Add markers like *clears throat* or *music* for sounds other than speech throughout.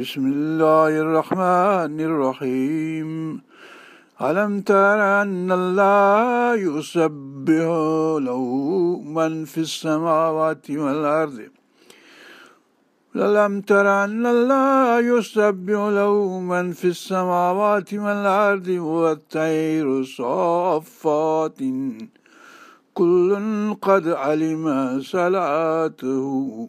بسم الله الرحمن الرحيم ألم تر أن الله يسبح له من في السماوات والأرض ألم تر أن الله يسبح له من في السماوات والأرض والطير صافات كل قد علم صلاته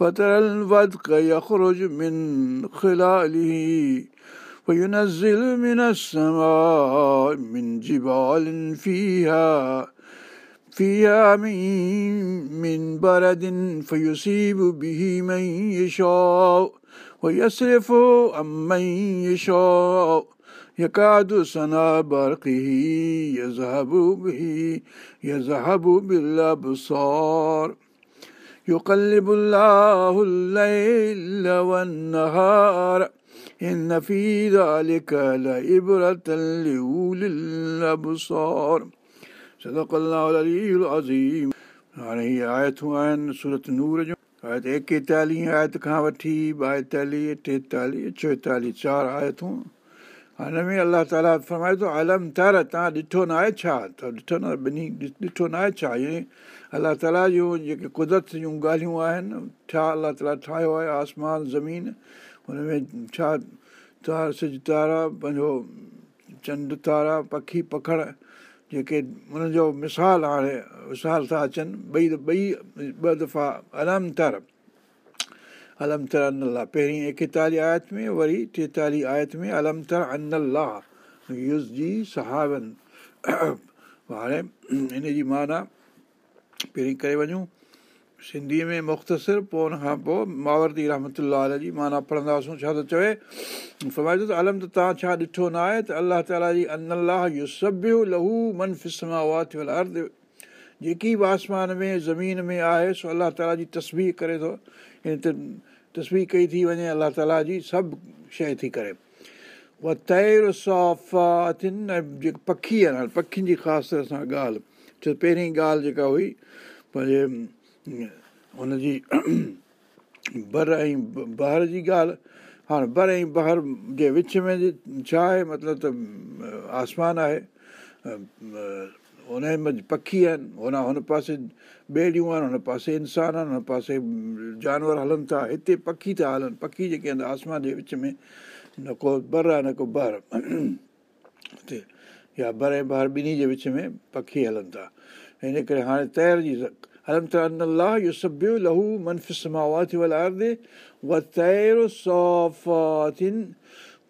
فترى الودق يخرج من خلاله وينزل من السماء من جبال فيها فيها من, من برد فيصيب به من يشاء ويصرف عن من يشاء. يكاد سنا برقه يذهب به يذهب بالأبصار. يقلب الله الليل والنهار إن في ذلك لعبرة لأولي الأبصار صدق الله العلي العظيم हाणे हीअ आयतूं आहिनि सूरत नूर जूं आयत एकेतालीह आयत खां वठी ॿाएतालीह टेतालीह चोएतालीह चारि आयतूं हिन में अलाह ताला फरमाए थो आलम तर तव्हां ॾिठो न आहे छा त ॾिठो न ॿिन्ही ॾिठो न आहे छा इहे الله تالا جون جيڪي قدرت جون ڳالهيون آهن ڇا الله تالا ٺاهيو آهي آسمان زمين هن ۾ ڇا تار سج تارا پنهنجو چنڊ تارا پکي پکڙ جيڪي انهن جو مثال هاڻي مثال ٿا اچن ٻئي ٻئي ٻه دفعا الم تر الم تر ان الله پهرين ايڪيتاليهه آيت ۾ وري ٽيتاليهه آيت ۾ الم تر ان الله جي سهاون. هاڻي ان جي معنيٰ پهرين ڪري وڃون سنڌيءَ ۾ مختصر پوءِ هن کان پوءِ ماورتي رحمت جي معنيٰ پڙهنداسين ڇا ٿو چوي فوائدو ته الم ته توهان ڇا ڏٺو نه آهي ته الله تالا جي ان الله اهو سڀ لهو من فسما ٿيل جيڪي به آسمان ۾ زمين ۾ آهي سو الله تالا جي تصوير ڪري ٿو تصوير ڪئي ٿي وڃي الله تالا جي سڀ شيءِ ٿي ڪري اها تير سافاتن ۽ جيڪي پکي آهن پکين جي خاص طرح سان ڳالهه ڇو پهرين ڳالهه جيڪا هئي پنهنجي هن جي بر ۽ بهر جي ڳالهه هاڻي بر ۽ بهر جي وچ ۾ ڇا آهي مطلب ته آسمان آهي هن ۾ پکي آهن هن هن پاسي ٻيڙيون آهن هن پاسي انسان آهن هن پاسي جانور هلن ٿا هتي پکي ٿا هلن پکي جيڪي آهن آسمان جي وچ ۾ نه ڪو بر آهي نه ڪو بهر. *clears throat* هتي يا بر ۽ بهر ٻنهي جي وچ ۾ پکي هلن ٿا. هن ڪري هاڻي تير جي هلم ته ان الله اهو سڀ لهو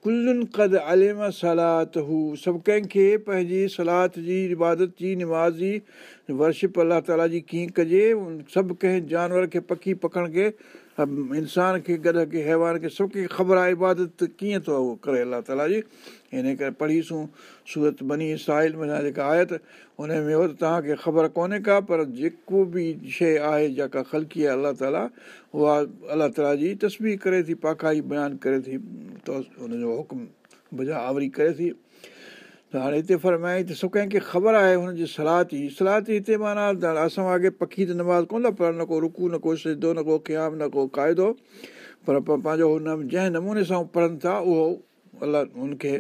ڪلن قد الم سلات هو سڀ ڪنهن کي پنهنجي سلات جي عبادت جي نماز جي ورشپ الله تالا جي ڪيئن ڪجي؟ سڀ ڪنهن جانور کي پکي پکڻ کي انسان کي گڏ ڪي حيوان کي سڀ ڪنهن کي خبر آهي عبادت ڪيئن ٿو ڪري الله تالا جي هن ڪري پڙهيسون سورت بني ساحل ۾ جيڪا آهي ته هن ۾ هو ته توهان کي خبر ڪونهي ڪا پر جيڪو به شيءِ آهي جيڪا خلڪي آهي الله تالا اها الله تالا جي تصوير ڪري ٿي پاکائي بيان ڪري ٿي ته هن جو حڪم بجا آوري ڪري ٿي. ته هاڻي هتي فرمائي ته سڀ ڪنهن کي خبر آهي هن جي صلاح ٿي صلاح ٿي هتي معنيٰ اسان اڳي پکي ته نماز ڪونه ٿا پر نه ڪو رڪو نه ڪو سڌو نه ڪو قيام نه ڪو قاعدو پر پنهنجو هن جنهن نموني سان پڙهن ٿا اهو الله هن کي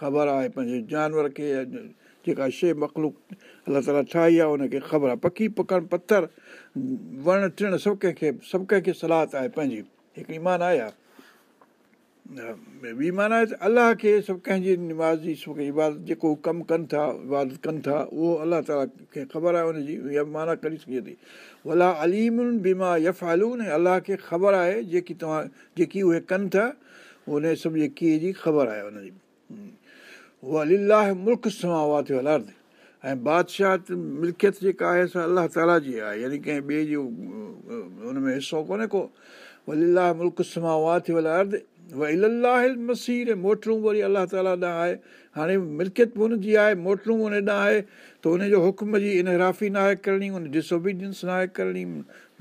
خبر آهي پنهنجي جانور کي جيڪا شيءِ مکلوڪ الله تالا ٺاهي آهي هن کي خبر آهي. پکي پکڻ پٿر وڻ ٽڻ سڀ ڪنهن کي سڀ ڪنهن کي صلاح آهي پنهنجي. هڪڙي مان آهي ٻي معنيٰ آهي ته الله کي سڀ ڪنهن جي نمازي عبادت جيڪو ڪم ڪن ٿا عبادت ڪن ٿا اهو الله تالا کي خبر آهي اها معنيٰ ڪري سگهي ٿي. الله اليمن بيما يفالون الله کي خبر آهي جيڪي توهان جيڪي اهي ڪن ٿا ان سڀ جيڪي جي خبر آهي هن جي اها الله ملڪ سما اها ٿيو ۽ بادشاهه ملڪيت جيڪا آهي سا الله تالا جي آهي. يعني ڪنهن ٻئي جو هن ۾ حصو ڪونهي ڪو. وليلا ملڪ سما اها ٿيو اها الاهي مسير موٽرون وري الله تالا ڏانهن آهي. هاڻي ملڪيت به هن جي آهي موٽرون ان ڏانهن آهي. ته هن جو حڪم جي انهرافي نه آهي ڪرڻي ان ڊسوبيڊينس نه آهي ڪرڻي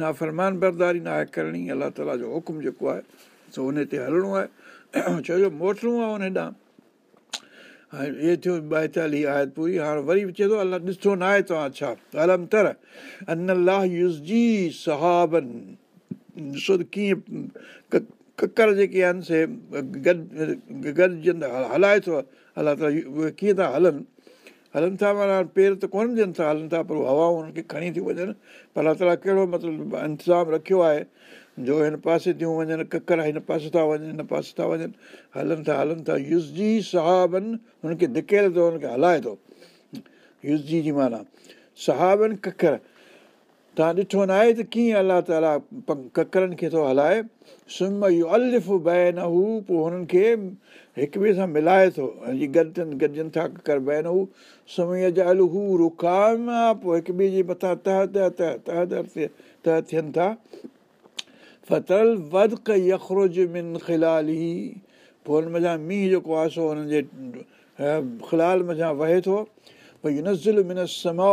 نه فرمان برداري نه آهي ڪرڻي. الله تالا جو حڪم جيڪو آهي سو هن تي هلڻو آهي. *clears throat* ڇو جو موٽرون آهي هن ڏانهن هاڻي اهي ٿيو ٻائيتاليهه آيت پوري هاڻي وري چئي ٿو الله ڏسو نه آهي توهان ڇا؟ الم تر ان الله يزي سهابن. ڏسو ته ڪيئن ڪڪر جيڪي آهن سي گڏ گڏجندا هلائي ٿو الله اهي ڪيئن ٿا هلن؟ هلن ٿا معنيٰ پير ته ڪونه ڏين ٿا هلن ٿا پر هوائون کڻي ٿيون وڃن. پر الله تالا ڪهڙو مطلب انتظام رکيو آهي جو هن پاسي ٿيون وڃن ڪڪر هن پاسي ٿا وڃن هن پاسي ٿا وڃن هلن ٿا هلن ٿا. يزي ساهابن هن کي ڌڪيل ٿو هن کي هلائي ٿو. يزي جي معنيٰ ساهابن ڪڪر. توهان ڏٺو نه آهي ته ڪيئن الله تالا ڪڪرن کي ٿو هلائي؟ سم اهو الف بين هو پوءِ هنن کي هڪ ٻئي سان ملائي ٿو. گڏجن گڏجن ٿا ڪڪر ته ٿين ٿا فتل ودڪ يکروج من خلالي پوءِ هن مٿان مينهن جيڪو آهي سو هنن جي خلال مٿان وهي ٿو ڀئي نزل من سما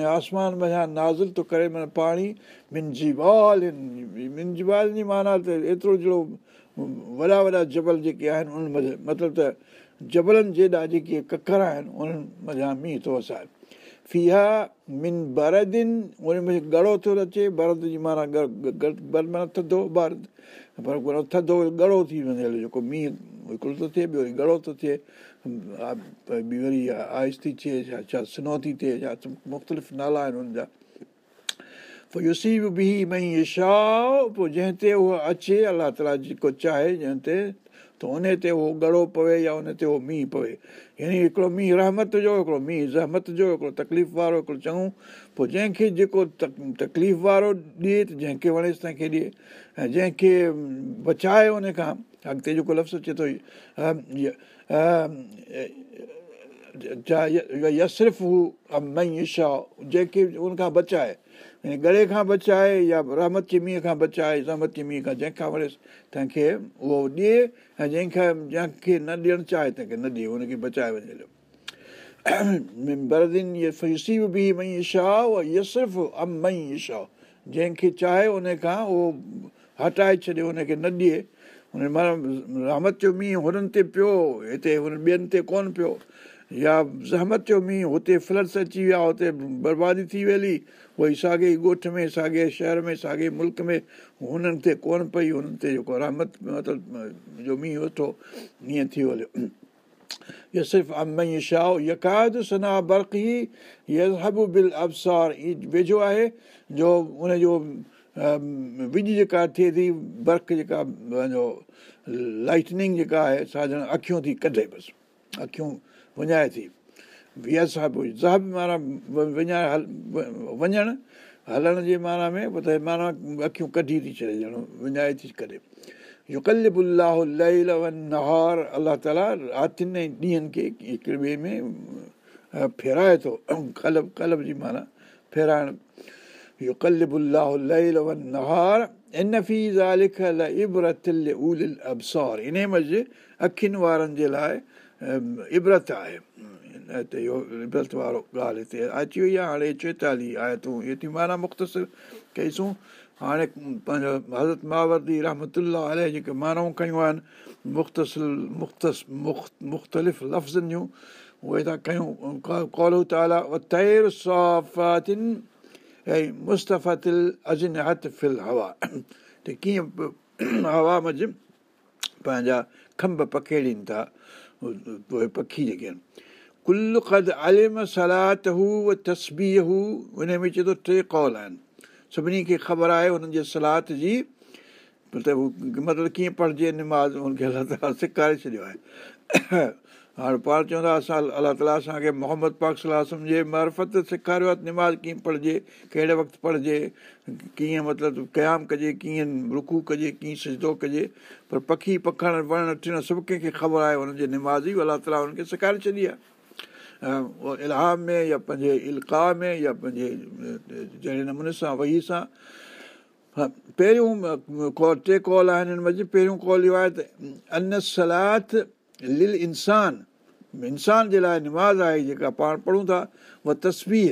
۽ آسمان مٿان نازل ٿو ڪري معنيٰ پاڻي من جيوال من جيوال جي معنيٰ ته ايترو جهڙو وڏا وڏا جبل جيڪي آهن ان مطلب ته جبلن جيڏا جيڪي ڪڪر آهن انهن مٿان مينهن ٿو وسائي فيها من بردن ان ۾ ڳڙو ٿو اچي برد جي معنيٰ معنيٰ ٿڌو پر ٿڌو ڳڙو ٿي وڃي هلو جيڪو مينهن هڪڙو ٿو ٿئي ٻيو وري ڳڙو ٿو ٿئي ٻي وري آئس ٿي ٿئي ڇا ڇا اسنو ٿي ٿئي ڇا مختلف نالا آهن هن جا پوءِ يسي به مئي اشاهه پوءِ جنهن تي اهو اچي الله تالا جيڪو چاهي جنهن تي ته ان تي اهو ڳڙو پوي يا ان تي اهو مينهن پوي يعني هڪڙو مينهن رحمت جو هڪڙو مينهن زهمت جو هڪڙو تڪليف وارو هڪڙو چڱو پوءِ جنهن کي جيڪو تڪليف وارو ڏئي ته جنهن کي وڻيس تنهن کي ڏئي ۽ جنهن کي بچائي ان کان اڳتي جيڪو لفظ اچي ٿو جنهن کي ان کان بچائي گلي کان بچائي يا رحمت جي مينهن کان بچائي رحمت جي مينهن کان جنهن کان وڻيس تنهن کي اهو ڏئي ۽ جنهن کان جنهن کي نه ڏيڻ چاهي تنهن کي نه ڏئي هن کي بچائي وڃي *clears throat* به مئي شاهه يسرف ام مئي شاهه جنهن کي چاهي ان کان اهو هٽائي ڇڏي هن کي نه ڏئي. هن رحمت جو مينهن هنن تي پيو هتي هن ٻين تي ڪونه پيو. يا زهمت جو مينهن هتي فلڊس اچي ويا هتي بربادي ٿي ويلي وري ساڳي ڳوٺ ۾ ساڳي شهر ۾ ساڳي ملڪ ۾ هنن تي ڪونه پئي هنن تي جيڪو رحمت مطلب جو مينهن ويٺو ائين ٿي هليو. *clears throat* اهو صرف شاهه يڪاد سنها برقي بل ابسار. ويجهو آهي جو ان جو وجهه جيڪا ٿئي ٿي برق جيڪا پنهنجو لائٽننگ جيڪا آهي سا ڄڻ اکيون ٿي ڪڍي بس اکيون وڃائي ٿي ويس زهب معنيٰ وڃائي هل وڃڻ هلڻ جي معنيٰ ۾ ته معنيٰ اکيون ڪڍي ٿي ڇڏي ڄڻ وڃائي ٿي ڪري اهو ڪل به نهار الله تالا راتن ۽ ڏينهن کي هڪڙي ٻئي ۾ ڦيرائي ٿو ڪلب ڪلب جي معنيٰ فيرائڻ. اهو ڪل به نهار ان في زالکل ابرت ال ابسار. ان مز اکين وارن جي لاءِ ابرت آهي هتي اهو وارو ڳالهه هتي اچي وئي آهي هاڻي چوئيتاليهه آهي تون اهي ٿي معنيٰ مختصر ڪئيسون هاڻي پنهنجو حضرت ماوردي رحمت جيڪي ماڻهو ڪيون آهن مختسل مختس مختلف لفظن جون اهي ٿا ڪيون ڪولو تالا تير سافاتن ۽ مستفل اجن هٿ فل هوا ته ڪيئن هوا منجهه پنهنجا کنڀ پکيڙين ٿا اهي پکي جيڪي آهن ڪل عالم سلات هو تسبي هو ان ۾ چئي ٿو ٽي ڪول آهن سڀني کي خبر آهي هنن جي سلات جي هو مطلب ڪيئن پڙهجي نماز هن کي الله تالا سيکاري ڇڏيو آهي هاڻي پاڻ چوندا اسان الله تالا اسان کي محمد پاڪ صلاح جي معرفت سيکاريو آهي نماز ڪيئن پڙهجي ڪهڙي وقت پڙهجي ڪيئن مطلب قيام ڪجي ڪيئن رکو ڪجي ڪيئن سجدو ڪجي پر پکي پکڻ وڻ سڀ ڪنهن کي خبر آهي هنن جي نماز الله تالا هن کي سيکاري ڇڏي آهي الاهه ۾ يا پنهنجي الڪا ۾ يا پنهنجي جهڙي نموني سان وهي سان پهريون ٽي ڪال آهن هن منجهه پهريون ڪال اهو آهي ته ان سلات لل انسان انسان جي لاءِ نماز آهي جيڪا پاڻ پڙهون ٿا اها تسبيح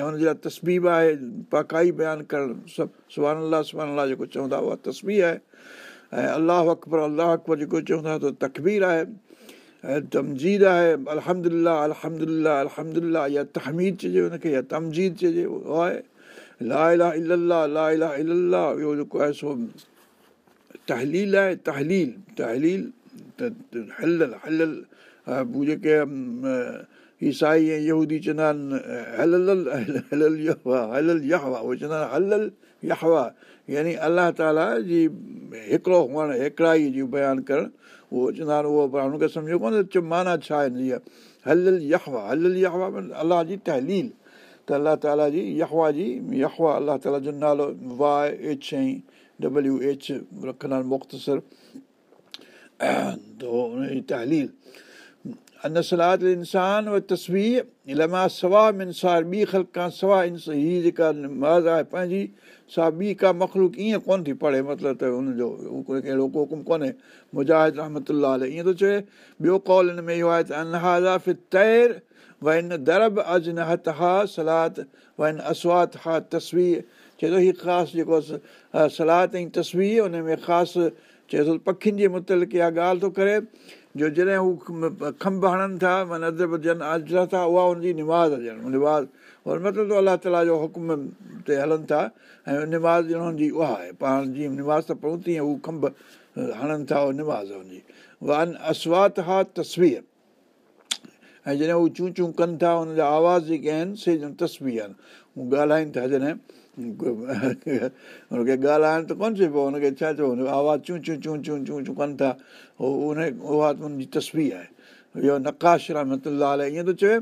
۽ هن جي لاءِ تسبيب آهي پاڪائي بيان ڪرڻ سڀ سڀاڻي الله سڀاڻي الله جيڪو چوندا اها تسبيح آهي ۽ الله اڪبر الله اڪبر جيڪو چوندا ته تڪبير آهي تمجيد آهي الهمدلا الهمدلا الهمدلا يا تهميد چئجي هن کي يا تمجيد چئجي اهو آهي لا الا الاهه لا الا الاهه اهو جيڪو آهي سو تحليل آهي تحليل تحليل ته هلل هلل جيڪي عيسائي ۽ يهودي چوندا آهن هلل يهوا هلل يهوا اهي چوندا آهن هلل يهوا يعني الله تالا جي هڪڙو هئڻ هڪڙائي جي بيان ڪرڻ اهو چوندا آهن اهو پر هن کي سمجهو ڪونه معنيٰ ڇا آهي هن جي هلل يهوا هلل يهوا الله جي تحليل ته الله تالا جي يهوا جي يهوا الله تالا جو نالو وائي ايڇ ۽ ڊبليو ايڇ رکندا آهن مختصر ته هن جي تحليل سلاد انسان و تصوير لما سوا منسار ٻي خل کان سوا انس هيءَ جيڪا نماز آهي پنهنجي سا ٻي ڪا مکلوڪ ائين ڪونه ٿي پڙهي مطلب ته هن جو اهڙو ڪو حڪم ڪونهي مجاهد رحمت ائين ٿو چئي ٻيو ڪال هن ۾ اهو آهي ته انهازا ف تير و هن درب اڄ سلات و هن اسوات ها تصوير چئي ٿو هيءَ خاص جيڪو سلات ۽ تصوير هن ۾ خاص چئي ٿو پکين جي مطلق اها ڳالهه ٿو ڪري جو جڏهن هو کنڀ هڻن ٿا معنيٰ ادب ڄڻ اجر ٿا اها هن جي نماز ڄڻ نماز اور مطلب الله تالا جو حڪم تي هلن ٿا ۽ نماز ڄڻ هن جي اها آهي پاڻ جيئن نماز ته پڙهون تيئن هو کنڀ هڻن ٿا اها نماز هن جي اها اسوات ها تصوير ۽ جڏهن هو چون چون ڪن ٿا هن جا آواز جيڪي آهن سي ڄڻ تصوير آهن هو ڳالهائين ٿا جڏهن هن کي ڳالهائڻ ته ڪونه چئبو هن کي ڇا هن جو آواز چون چون چون چون چون چون ڪن ٿا اهو ان اها هن جي تصوير آهي اهو نڪاش رحمت ائين ٿو چئي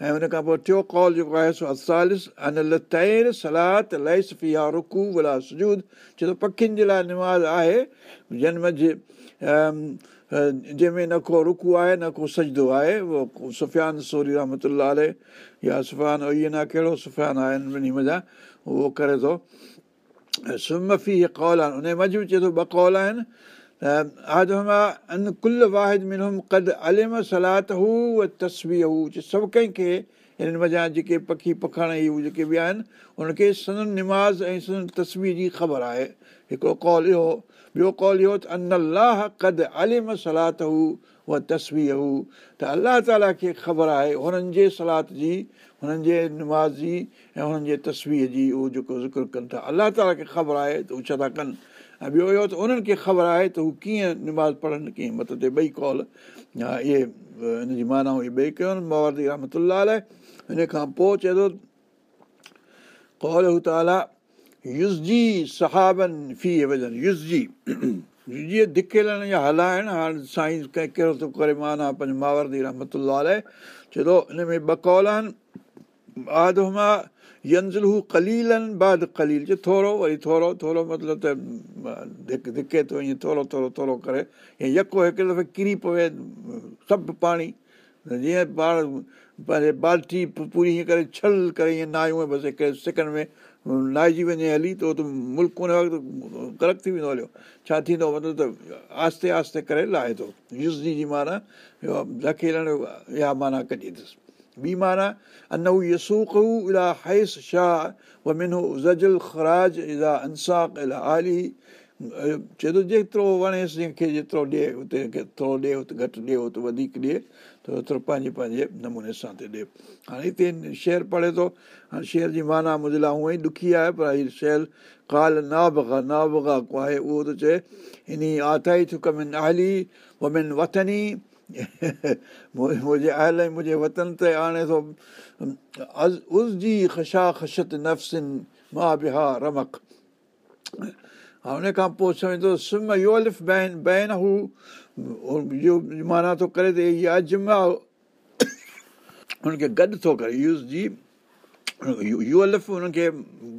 ۽ هن کان پوءِ ٽيون ڪال جيڪو آهي پکين جي لاءِ نماز آهي جنم جي جنهن ۾ نه ڪو رڪو آهي نه ڪو سجدو آهي اهو سفيان سوري رحمت يا نه ڪهڙو سفيان آهي هن ٻنهي مزا اهو ڪري ٿو سمفي ڪول آهن ان مز به چئي ٿو ٻه ڪول آهن سڀ ڪنهن کي هنن مزا جيڪي پکي پکڻ هو جيڪي به آهن ان کي سنن نماز ۽ سنن تصوير جي خبر آهي هڪڙو ڪال اهو ٻيو ڪال اهو سلات اها تصوير هو ته الله تالا کي خبر آهي هنن جي سلات جي هنن جي نماز جي ۽ هنن جي تصوير جي اهو جيڪو ذڪر ڪن ٿا الله تالا کي خبر آهي ته هو ڇا ٿا ڪن ۽ ٻيو اهو ته انهن کي خبر آهي ته هو ڪيئن نماز پڙهن ڪيئن مطلب تي ٻئي ڪال اهي هن جي معنيٰ ٻئي ڪيو موادي رحمت هن کان پوءِ چئي ٿو ڪول هو تالا سهابن في وزن يزجي جيئن ڌڪيلڻ يا هلائڻ هاڻي سائين ڪنهن ڪهڙو ٿو ڪري معنيٰ پنهنجو ماوردي رحمت ٿو هن ۾ ٻه ڪال آهن. آدما ينزل هو ڪليلن بعد ڪليل. چئي ٿورو وري ٿورو ٿورو مطلب ته ڌڪ ڌڪي ٿو ائين ٿورو ٿورو ٿورو ڪري. يڪو هڪ دفعي ڪري پوي سڀ پاڻي. جيئن پاڻ پنهنجي بالٽي پوري هيئن ڪري ڇل ڪري ائين نايون بس هڪ سيڪنڊ ۾ نائجي وڃي هلي ته اهو ته ملڪ ان وقت غلط ٿي ويندو هليو. ڇا ٿيندو مطلب ته آهستي آهستي ڪري لاهي ٿو. يزي جي معنيٰ ڌڪيلڻ اها معنيٰ ڪڍي اٿس ٻي معنيٰ آلي چئي ٿو جيترو وڻيس جنهن کي جيترو ڏئي اتي ٿورو ڏئي اتي گهٽ ڏئي اتي وڌيڪ ڏئي ته اوترو پنهنجي پنهنجي نموني سان تي ڏئي هاڻي هتي شير پڙهي ٿو هاڻي شير جي معنيٰ منهنجي لاءِ هونئن ئي ڏکي آهي پر هيءَ شير ڪال نابگا نابگا ڪو آهي اهو ٿو چئي ان آتائي ٿڪ من آهلي ومن وطني منهنجي ۽ منهنجي وطن تي آڻي ٿو از جي خشا خشت نفسن مان بها رمڪ ها هن کان پوءِ سمجهو سم يولف بين بين هو اهو معنيٰ ٿو ڪري ته اها اجما هن کي گڏ ٿو ڪري يوز جي يوئلف هن کي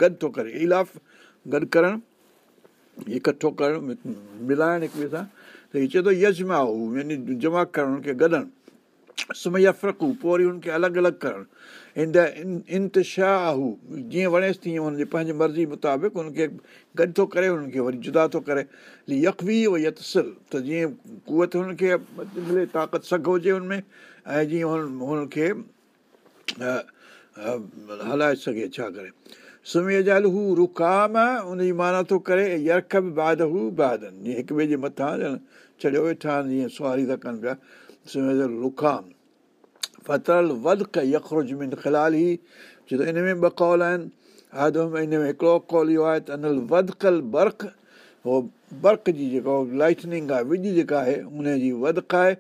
گڏ ٿو ڪري الاف گڏ ڪرڻ اڪٺو ڪرڻ ملائڻ هڪ ٻئي سان ته هيءَ چئي ٿو يجما هو يعني جمع ڪرڻ هن کي گڏن سمييا فرق پوءِ وري هن کي الڳ الڳ ڪرڻ هو جيئن وڻيس تيئن هن جي پنهنجي مرضي مطابق هن کي گڏ ٿو ڪري هن کي وري جدا ٿو ڪري يڪوي يتسل ته جيئن ڪوت هن کي ملي طاقت سگهه هجي هن ۾۽ جيئن هن هن کي هلائي سگهي ڇا ڪري سمهي جل هو رڪام هن جي معنيٰ ٿو ڪري يرک به بعد هو بادن جيئن هڪ ٻئي جي مٿان ڄڻ چڙهيو ويٺا آهن جيئن سواري ٿا ڪن پيا ان ۾ ٻه ڪول آهن هڪڙو ڪول اهو آهي برق جي جيڪو لائٽننگ آهي وجهه جيڪا آهي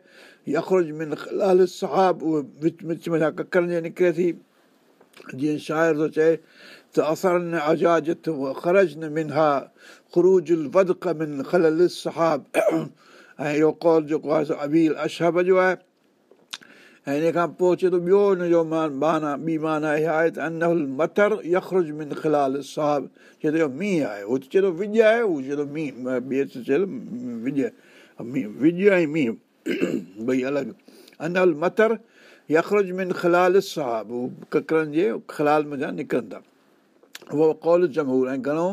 يکرج من خلال سهاب اهو وچ ۾ ڪڪرن جي نڪري ٿي جيئن شاعر ٿو چئي ته اثر ۽ اهو ڪول جيڪو آهي ابيل اشهب جو آهي ۽ ان کان پوءِ چئي ٿو ٻيو آهي ته چئي ٿو مينهن آهي مينهن ٻئي الڳ مٿر يکرج من خلال صاحب ڪڪرن جي خلال مٿان نڪرن ٿا اهو ڪول جمهور ۽ گهڻو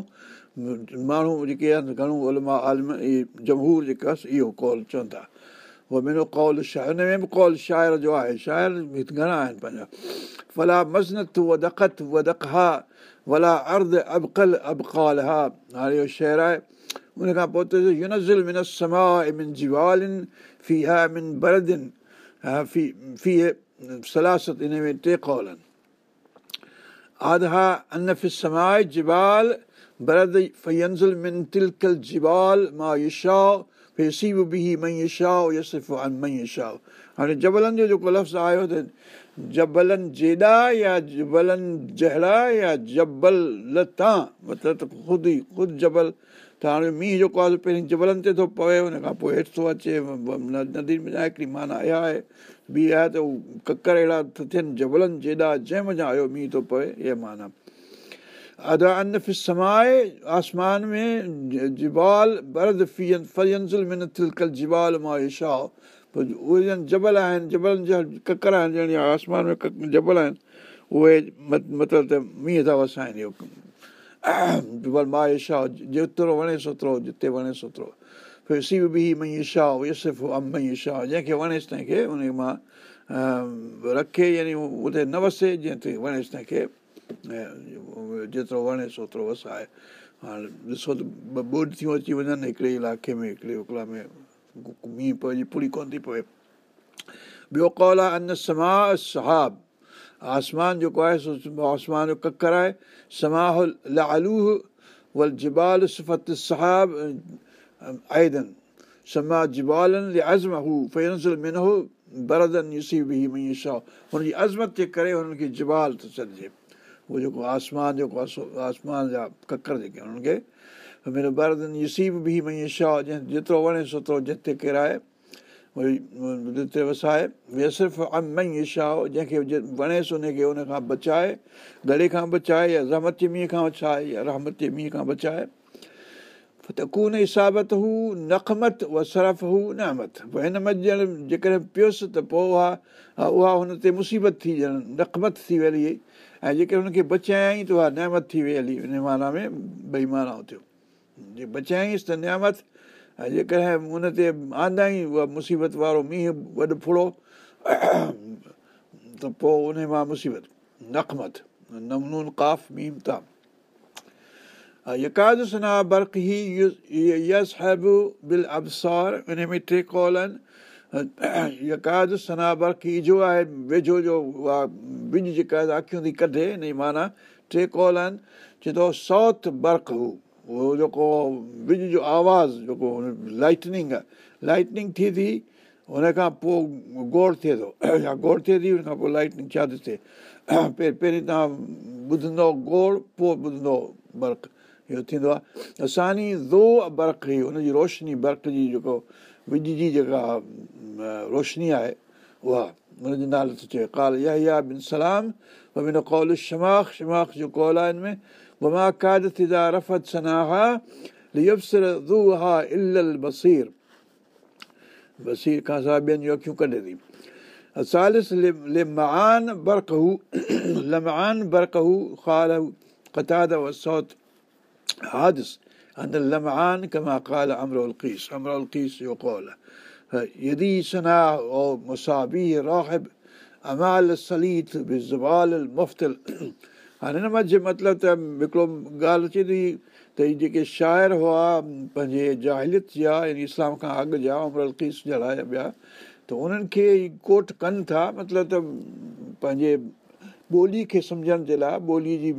ماڻهو جيڪي آهن گهڻو علماء عالم اهي جمهور جيڪا اهو ڪول چون ٿا اهو منهنجو ڪول شاعر هن ۾ به ڪول شاعر جو آهي شاعر گهڻا آهن پنهنجا ڦلا مزنت و دخت و دخا ولا ارد ابڪل ابڪال ها هاڻي اهو شهر آهي ان کان پوءِ ته يونزل من سما من جيوالن في ها من بردن في في سلاست ان ۾ ٽي ڪول آهن آدها ان ف سمائي جبال برد فينزل من مئي شاهه هاڻي جبلن جو جيڪو لفظ آيو ته جبلن جيڏا يا جبلن جهڙا يا جبل لتا مطلب ته خود ئي خود جبل ته هاڻي مينهن جيڪو آهي پهرين جبلن تي ٿو پوي هن کان پوءِ هيٺ ٿو اچي ندي ۾ هڪڙي معنيٰ اها آهي ٻي آهي ته هو ڪڪر اهڙا ٿين جبلن جيڏا جنهن مزا آيو مينهن ٿو پوي اها معنيٰ ادا ان ف سمائي آسمان ۾ جبال برد فينزل من تلڪل جبال مان اشا پوءِ اهي ڄڻ جبل آهن جبلن جا ڪڪر آهن ڄڻ آسمان ۾ جبل آهن اهي مطلب ته مينهن ٿا وسائن اهو جبل مان اشا جيترو وڻيس اوترو جتي وڻيس اوترو ڦر سي به مئي اشا يسف ام مئي اشا جنهن کي وڻيس تنهن کي ان مان رکي يعني اتي نه وسي تي وڻيس تنهن کي جيترو وڻيس اوترو وسائي هاڻي ڏسو ته ٻه ٻوڏ ٿيون اچي وڃن هڪڙي علائقي ۾ هڪڙي اڪلا ۾ مينهن پئجي پوري ڪونه ٿي پئي ٻيو ڪول آهي ان سما سهاب. آسمان جيڪو آهي سو آسمان جو ڪڪر آهي. سماهه لالوهه ول جبال صفت سهاب آئدن سما جبالن عزم هو فينزل منهو بردن يسي به مئي شاهه هن جي عظمت جي ڪري هنن کي جبال ٿو سڏجي اهو جيڪو آسمان جيڪو آهي آسمان جا ڪڪر جيڪي آهن هنن کي ميري بردن يسيب به مئي شاهه جنهن جيترو وڻيس اوترو جتي ڪرائي وري جتي وسائي وي صرف ام مئي شاهه جنهن کي وڻيس ان کي ان کان بچائي گلي کان بچائي يا رحمت جي مينهن کان بچائي يا رحمت جي مينهن کان بچائي ته ڪون اسابت هو نخمت اها سرف هو نهمت پوءِ هن ڄڻ جيڪڏهن پيس ته پوءِ اها اها هن تي مصيبت ٿي ڄڻ نخمت ٿي هلي ۽ جيڪي هن کي بچايئي ته اها نهمت ٿي وئي هلي ان معنيٰ ۾ ٻئي معنيٰ ٿيو. جي بچائينس ته نيامت ۽ جيڪڏهن هن تي آندائي اها مصيبت وارو مينهن وڏو ڦڙو ته پوءِ ان مان مصيبت نخمت نمنون ڪاف ميم طعام يڪاد سنها برڪ هي يس هيب بل ابسار ان ۾ ٽي ڪال آهن يڪاد سنها برڪ هي جو آهي ويجهو جو اها ٻج جيڪا اکيون ٿي ڪڍي ان جي معنيٰ ٽي ڪال آهن چئي ٿو سوٿ برڪ هو جيڪو ٻج جو آواز جيڪو لائٽننگ آهي لائٽننگ ٿئي ٿي هن کان پوءِ گوڙ ٿئي ٿو *clears throat* يا گوڙ ٿئي ٿي هن کان پوءِ لائٽننگ ڇا ٿي ٿئي *clears throat* پهرين پهرين توهان ٻڌندو گوڙ پوءِ ٻڌندو برڪ اهو ٿيندو آهي. اساني زو برق ئي هن جي روشني برق جي جيڪو जेका रोशनी आहे उहा चए सलाम امرڪيس جو ڪول يدي سنها او مسابي راهب امال سليت بزبال مفتل هاڻي مز مطلب ته هڪڙو ڳالهه اچي ٿي ته هيءَ جيڪي شاعر هئا پنهنجي جاهليت جا يعني اسلام کان اڳ جا امرڪيس جهڙا ٻيا ته انهن کي ڪوٽ ڪن ٿا مطلب ته پنهنجي ٻولي کي سمجهڻ جي لاءِ ٻوليءَ جي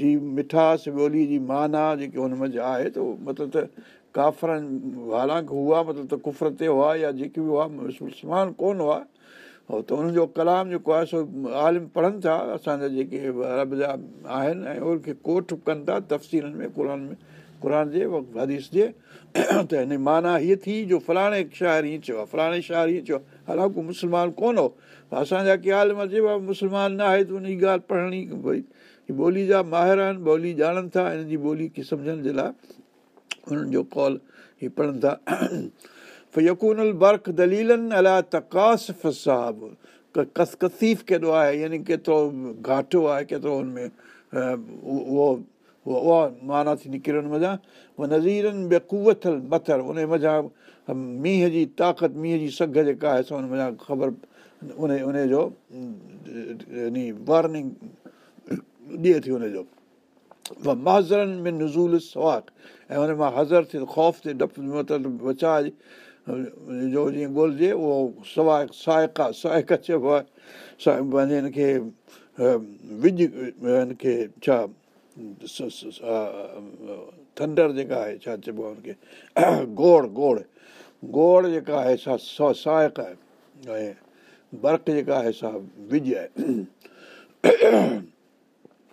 جي مٺاس ٻوليءَ جي معنيٰ جيڪي هن ۾ آهي ته مطلب ته ڪافرن وارا هئا مطلب ته ڪفر تي هئا يا جيڪي به هئا مسلمان ڪونه هئا. ته انهن جو ڪلام جيڪو آهي سو عالم پڙهن ٿا اسان جا جيڪي ارب جا آهن ۽ ان کي ڪوٽ ڪن ٿا تفصيلن ۾ قر ۾ قر جي حديث جي. ته هن معنيٰ هيءَ ٿي جو فلاڻي شاعر هيئن چيو آهي فلاڻي شاعر هيئن چيو آهي حالانڪه مسلمان ڪونه هو. اسان جا ڪيئن چئبو آهي مسلمان نه آهي ته ان جي ڳالهه پڙهڻي ڀئي ٻولي جا ماهر آهن ٻولي ڄاڻن ٿا هن جي ٻولي کي سمجهڻ جي لاءِ انهن جو ڪال هيءَ پڙهن ٿا. *clears throat* يڪون برڪ دليلن الائي تڪاس صاحب. ڪس ڪثيف ڪيڏو آهي؟ يعني ڪيترو گهاٽو آهي ڪيترو هن ۾ اهو اها معنيٰ ٿي نڪري هن مزا اها نزيرن بيڪوٿل مٿر. ان مزا مينهن جي طاقت مينهن جي سگهه جيڪا آهي سو هن خبر ان ان جو يعني وارننگ ڏئي ٿي هن جو مهازرن ۾ نزول سواڪ ۽ هن مان هزر ٿئي خوف ٿئي ڊپ مطلب بچائي جو جيئن ڳولهجي اهو سواءِ سائڪا سائڪ چئبو آهي هن کي وجهه هن کي ڇا ٿنڊر جيڪا آهي ڇا چئبو آهي هن کي گوڙ گوڙ گوڙ جيڪا آهي سا سائڪ آهي ۽ برڪ جيڪا آهي سا وجهه آهي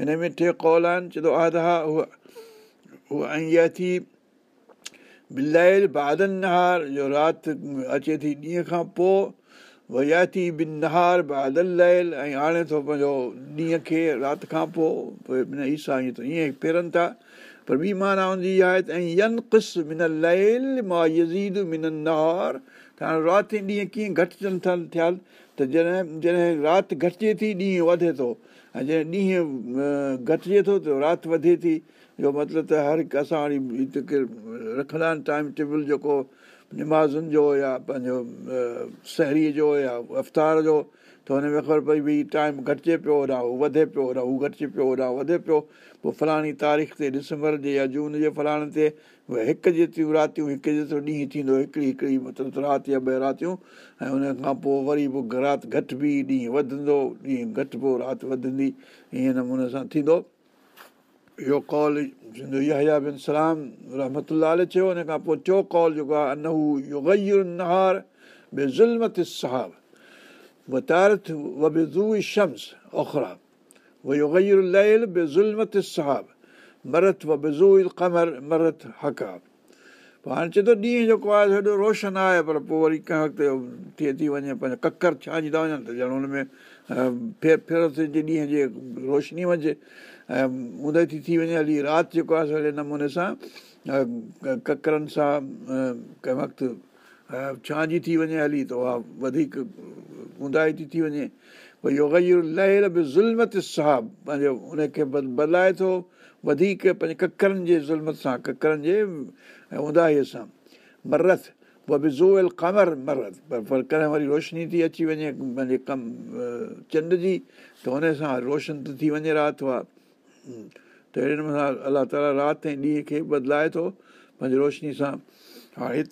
هن ۾ ٽي ڪول آهن چئي ٿو آدها ۽ ٿي بلايل بادن نهار جو رات اچي ٿي ڏينهن کان پوءِ ويا ٿي بن نهار بادل ليل ۽ آڻي ٿو پنهنجو ڏينهن کي رات کان پوءِ ايسا ائين ته ائين ڦيرن ٿا پر ٻي معنيٰ هوندي آهي ته ۽ ين قس مان يزيد من نهار ته هاڻي رات ڏينهن ڪيئن گهٽجن ٿا جڏهن جڏهن رات گهٽجي ٿي ڏينهن وڌي ٿو جڏهن ڏينهن گهٽجي ٿو ته رات وڌي ٿي. جو مطلب ته هر هڪ اسان وري رکندا آهن ٽائيم ٽيبل جيڪو نمازن جو يا پنهنجو سهريءَ جو يا افطار جو ته هن ۾ خبر پئي ڀئي ٽائيم گهٽجي پيو هوڏان هو وڌي پيو هوڏان هو گهٽجي پيو هوڏان وڌي پيو. پوءِ فلاڻي تاريخ تي ڊسمبر جي يا جون جي فلاڻي تي هڪ جيتريون راتيون هڪ جيترو ڏينهن ٿيندو هڪڙي هڪڙي مطلب رات يا ٻه راتيون. ۽ ان کان پوءِ وري پوءِ رات گهٽ به ڏينهن وڌندو ڏينهن گهٽ پوءِ رات وڌندي ائين نموني سان ٿيندو هاڻي چئي ٿو ڏينهن روشن آهي پر پوءِ وري ڪنهن وقت ٿي وڃي پنهنجو ڪڪر ڇانئيندا ٿا وڃن جي روشني وڃي ۽ مد ٿي ٿي وڃي هلي رات جيڪو آهي اهڙي نموني سان ڪڪرن سان ڪنهن وقت ڇانجي ٿي وڃي هلي ته اها وڌيڪ اونداهي ٿي ٿي وڃي. ڀئي يوگا لهر به ظلمت صاحب پنهنجو ان کي بدلائي ٿو وڌيڪ پنهنجي ڪڪرن جي ظلمت سان ڪڪرن جي اونداهيءَ سان. مرٿ اها به زول ڪمر مورتي پر ڪڏهن وري روشني ٿي اچي وڃي پنهنجي ڪم چنڊ جي ته هن سان روشن ته ٿي وڃي رات اها ته اهڙي نموني سان الله تالا رات ۽ ڏينهن کي بدلائي ٿو پنهنجي روشني سان. هاڻي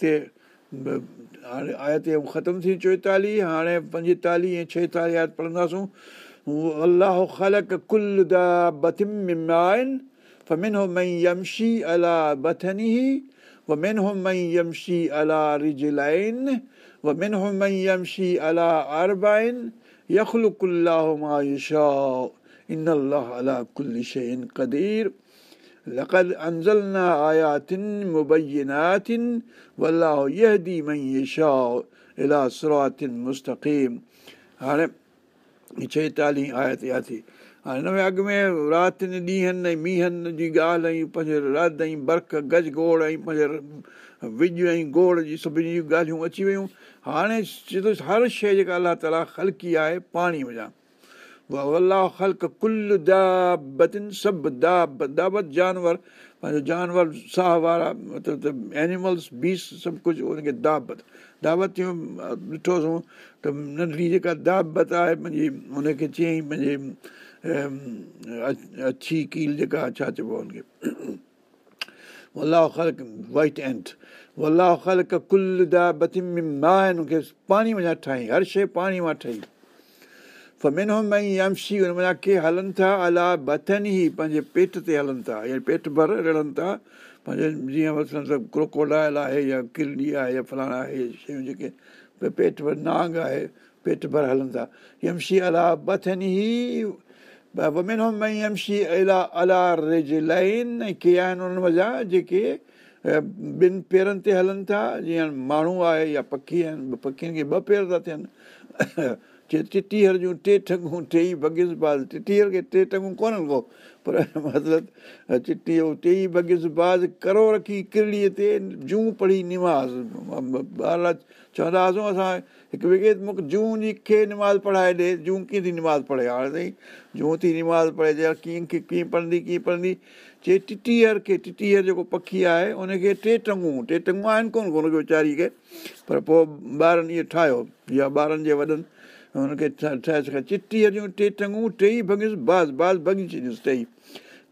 ختم ٿي چوئيتاليهه هاڻي پنجيتاليهه ۽ ڇهيتاليهه آيت پڙهنداسون ڇيتاليهه آيت اڳ ۾ راتن ڏينهن ۽ مينهنن جي ڳالهه رد ۽ برق گز گوڙ ۽ وج ۽ گوڙ جي سڀني جون ڳالهيون اچي ويون هاڻي هر شيءِ جيڪا الله تالا خلڪي آهي پاڻي وڃان خلق ڪل دابتن سڀ داب دابت جانور پنهنجو جانور ساهه وارا مطلب اينملس بيس سڀ ڪجهه ان کي دابت دعوت جو ڏٺوسين ته ننڍڙي جيڪا دابت آهي منهنجي هن کي چيئين پنهنجي اڇي ڪيل جيڪا ڇا چئبو آهي هن کي ولاهه خلق وائيٽ اينٽ ولاهه خلق ڪل دابت مان هن کي پاڻي وڃان ٺاهي هر شيءِ پاڻي مان ٺهي فمن مئي يمشي هن معنيٰ ڪي هلن ٿا الا بٿن ئي پنهنجي پيٽ تي هلن ٿا يا پيٽ ڀر رڙن ٿا پنهنجي جيئن مطلب ڪروڪوڊائل آهي يا ڪرلي آهي يا فلاڻا آهي شيون جيڪي پيٽ ڀر نانگ آهي پيٽ ڀر هلن ٿا يمشي الا بٿن ئي ومن مئي يمشي الا الا رج لائن ۽ ڪي آهن انهن مزا جيڪي ٻن پيرن تي هلن ٿا جيئن ماڻهو آهي يا پکي آهن پکين کي ٻه پير ٿا ٿين ٽٽيهر جون ٽي ٽنگون ٽي بگس باز ٽٽيهر کي ٽي ٽنگون ڪونهن ڪو پر مطلب ٽي ڪرو رکي ڪرڙيءَ تي جون پڙهي نماز ٻار چوندا هئاسين اسان هڪ کي مون کي جون جي کي نماز پڙهائي ڏي جون ڪيئن ٿي نماز پڙهي هاڻي تائين جون ٿي نماز پڙهي ڄڻ ڪيئن ڪيئن پڙهندي ڪيئن پڙهندي چئي ٽٽيهر کي ٽٽيهر جيڪو پکي آهي ان کي ٽي ٽنگون ٽي ٽنگون آهن ڪونه ڪو هن کي ويچاري کي پر پوءِ ٻارن اهو ٺاهيو يا ٻارن جي وڏن هن کي ٺاهي سگهان چٽيءَ جون ٽي ٽنگون ٽي ئي ڀڳيس باز باز ڀڳي ڇڏيس ٽئي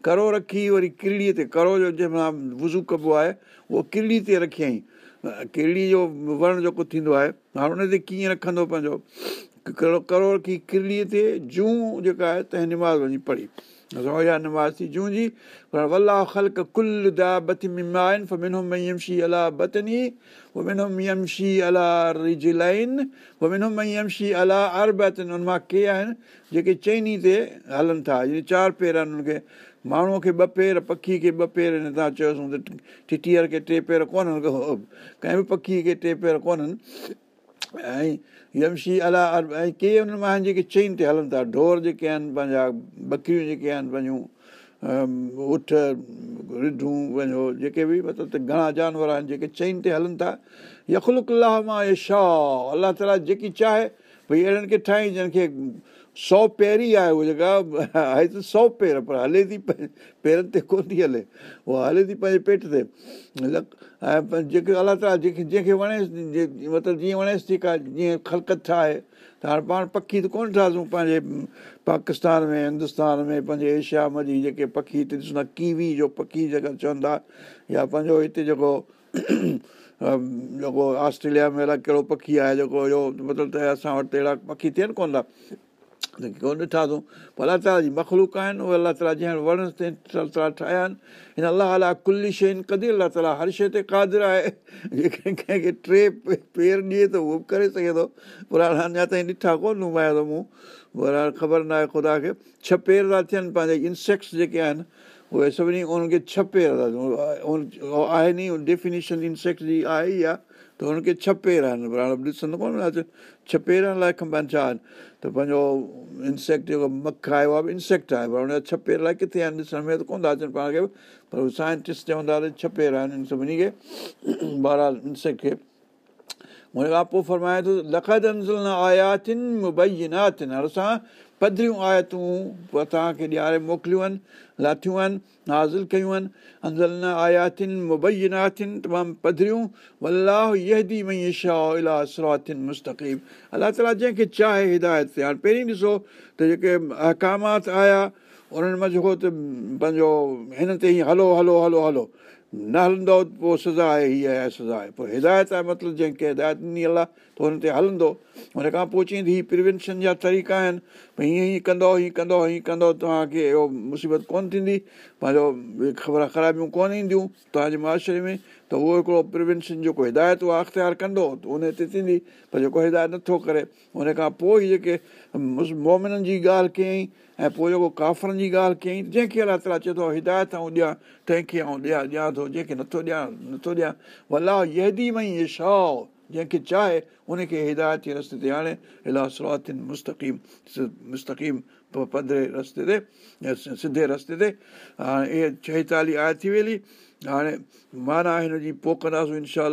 ڪرو رکي وري ڪرڙيءَ تي ڪرو جو جنهن مهل وضو ڪبو آهي اهو ڪرڙي تي رکيئين ڪرڙي جو وڻ جيڪو ٿيندو آهي هاڻي هن تي ڪيئن رکندو پنهنجو ڪرو رکي ڪرڙيءَ تي جون جيڪا آهي تنهن نماز وڃي پڙهي جيڪي چئني تي هلن ٿا يعني چار پير آهن ماڻهوءَ کي ٻه پير پکي کي ٻه پير آهن توهان چيوسين ته ٽٽيئر کي ٽي پير ڪونهن ڪنهن به پکي کي ٽي پير ڪونهن ۽ يمشي الا ۽ ڪي انهن مان آهن جيڪي چئن تي هلن ٿا. ڍور جيڪي آهن پنهنجا بڪريون جيڪي آهن پنهنجون اٺ رڍون پنهنجو جيڪي به مطلب ته گهڻا جانور آهن جيڪي چئن تي هلن ٿا. يکلڪلاهه مان شاهه الله تالا جيڪي چاهي ڀئي اهڙن کي ٺاهي جن کي سؤ پير ئي آهي اها جيڪا آهي ته سؤ پير پر هلي ٿي پيرن تي ڪونه ٿي هلي. اها هلي ٿي پنهنجي پيٽ تي. ۽ جيڪي الله تالا جيڪي جنهن کي وڻيس مطلب جيئن وڻيس ٿي ڪا جيئن خلڪت ٺاهي ته هاڻي پاڻ پکي ته ڪونه ٺاهيون پنهنجي پاڪستان ۾ هندستان ۾ پنهنجي ايشيا ۾ جيڪي پکي هتي ڏسندا ڪيوي جو پکي جيڪا چوندا يا پنهنجو هتي جيڪو *clears throat* جيڪو آسٽريليا ۾ الائي ڪهڙو پکي آهي جيڪو اهو مطلب ته اسان وٽ اهڙا پکي ٿين ڪونه ٿا ڪونه ڏٺا اٿئون پر الله تالا جي مکلوڪ آهن اهي الله جيئن وڻ تي تالا ٺاهيا آهن هن الله الا ڪل شين ڪدي الله تالا هر شيءِ تي ڪادر آهي جيڪي ڪنهن کي ٽي پير ڏئي ته اهو به ڪري سگهي ٿو پر هاڻي اڃا تائين ڏٺا ڪونه نمايا ته مون پر هاڻي خبر نه آهي خدا کي ڇهه پير ٿا ٿين پنهنجي انسيڪٽس جيڪي آهن اهي سڀني انهن کي ڇهه پير ٿا آهي ني ڊيفنيشن انسيڪٽ جي آهي ئي آهي ته هن کي ڇهه پير آهن پر هاڻي ڏسندو ڪونه ڇهه پيرن لاءِ کپن ڇا آهن ته پنهنجو انسيڪٽ جيڪو مک آهي اها به انسيڪٽ آهي پر هن جا ڇهه پير لاءِ ڪٿي آهن ڏسڻ ۾ ته ڪونه ٿا اچن پاڻ کي پر سائنٽسٽ چوندا ته ڇهه پير آهن سڀني کي بهرحال انسيڪٽ کي هن کان پوءِ فرمائي ٿو هاڻي اسان پڌريون آيتون توهان کي ڏياري موڪليون آهن لاٿيون آهن هازل ڪيون آهن. انزل نه آياتن مبئي نه ٿين تمام پڌريون سراتن مستقيب الله تالا جنهن کي چاهي هدايت تي. هاڻي پهرين ڏسو ته جيڪي اهڪامات آيا انهن مان جيڪو ته پنهنجو هن تي ئي هلو هلو هلو هلو نه هلندو پوءِ سزا آهي هيءَ آهي سزا آهي پوءِ هدايت آهي مطلب جنهن کي هدايت ڏني الله ته هن تي هلندو. هن کان پوءِ چئيندي هيءَ پروينشن جا طريقا آهن ڀئي هيئن هيئن ڪندو هيئن ڪندو هيئن ڪندو توهان کي اهو مصيبت ڪونه ٿيندي؟ پنهنجو خبر خرابيون ڪونه اينديون؟ توهان جي معاشري ۾ ته اهو هڪڙو پروينشن جيڪو هدايت اها اختيار ڪندو ته ان تي ٿيندي. پر جيڪو هدايت نٿو ڪري هن کان پوءِ جيڪي مومنن جي ڳالهه ڪيئين ۽ پوءِ جيڪو ڪافرن جي ڳالهه ڪيئين جنهن کي الله تالا چئي ٿو هدايت ۽ ڏيان تنهن کي آئون ڏيان ڏيان ٿو جنهن کي نٿو ڏيان نٿو ڏيان. يهدي مئي اشا جنهن کي چاهي ان کي هدايت جي رستي تي آڻي الاهه سلاتن مستقيم مستقيم پڌري رستي تي سڌي رستي تي. هاڻي اهي ڇهيتاليهه آهي ٿي ويلي. هاڻي معنيٰ هن جي پوءِ ڪنداسين انشا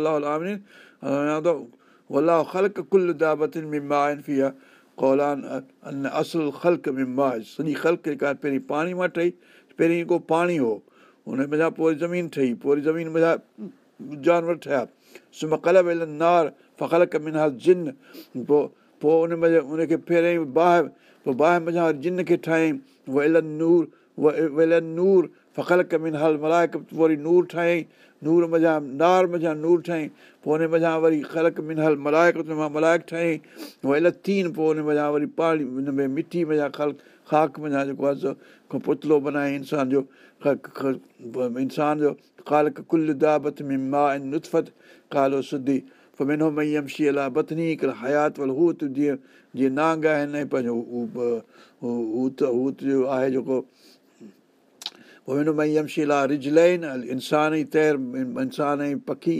ولا خلق ڪل دابتن ۾ مان آهن في آهي ڪولان ان اصل خلق ۾ مان سڄي خلق جيڪا پهرين پاڻي مان ٺهي پهرين ڪو پاڻي هو هن مٿان پوءِ وري زمين ٺهي پوءِ وري زمين مٿان جانور ٺهيا سم ڪل ويل نار فلڪ منها جن پوءِ پوءِ ان مزا ان کي فيريئين باهه پوءِ باهه مٿان جن کي ٺاهيئين ويل نور ويل نور فلڪ من هل ملائڪ وري نور ٺاهيئين نور مزا نار مزا نور ٺاهيئين پوءِ هن مزا وري خلق منهل ملائڪ مان ملائڪ ٺاهيئين ويل تين پوءِ هن مزا وري پاڻي هن ۾ مزا خل خاڪ مڃان جيڪو آهي سو پتلو بنائي انسان جو انسان جو خالڪ ڪل دابت ۾ مان نتفت ڪالو سڌي پوءِ منو مئي يمشي الا بتني هڪڙا حيات جيئن جيئن نانگ آهن ۽ پنهنجو آهي جيڪو پوءِ منو مئي يمشي الا رجلين انسان ئي تير انسان ۽ پکي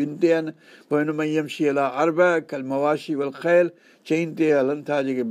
ٻن تي آهن پوءِ هن مئي يمشي الا ارب ڪل مواشي ول خيل چئن تي هلن ٿا جيڪي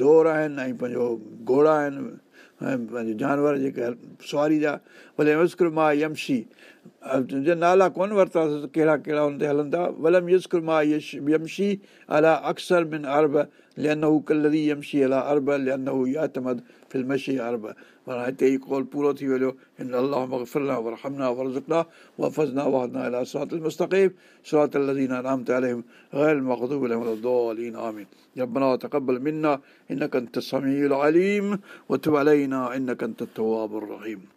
ڍور آهن ۽ پنهنجو گهوڙا آهن ۽ پنهنجي جانور جيڪي سواري جا ڀلي مسڪر مان يمشي تنهنجا نالا ڪونه ورتا ڪهڙا ڪهڙا هن تي هلن ٿا ولم يسڪر مان يش يمشي الا اڪثر بن ارب لين هو ڪلري يمشي الا ارب لين هو ياتمد فلمشي ارب पर हिते ई कॉल पूरो थी वियो हिन अलाह मगफ़िरना वरहमना वरज़ुकना वफ़ज़ना वहदना इला सिरात المستقيم صراط الذين أنعمت عليهم غير المغضوب عليهم ولا الضالين آمين ربنا تقبل منا إنك أنت السميع العليم وتب علينا إنك أنت التواب الرحيم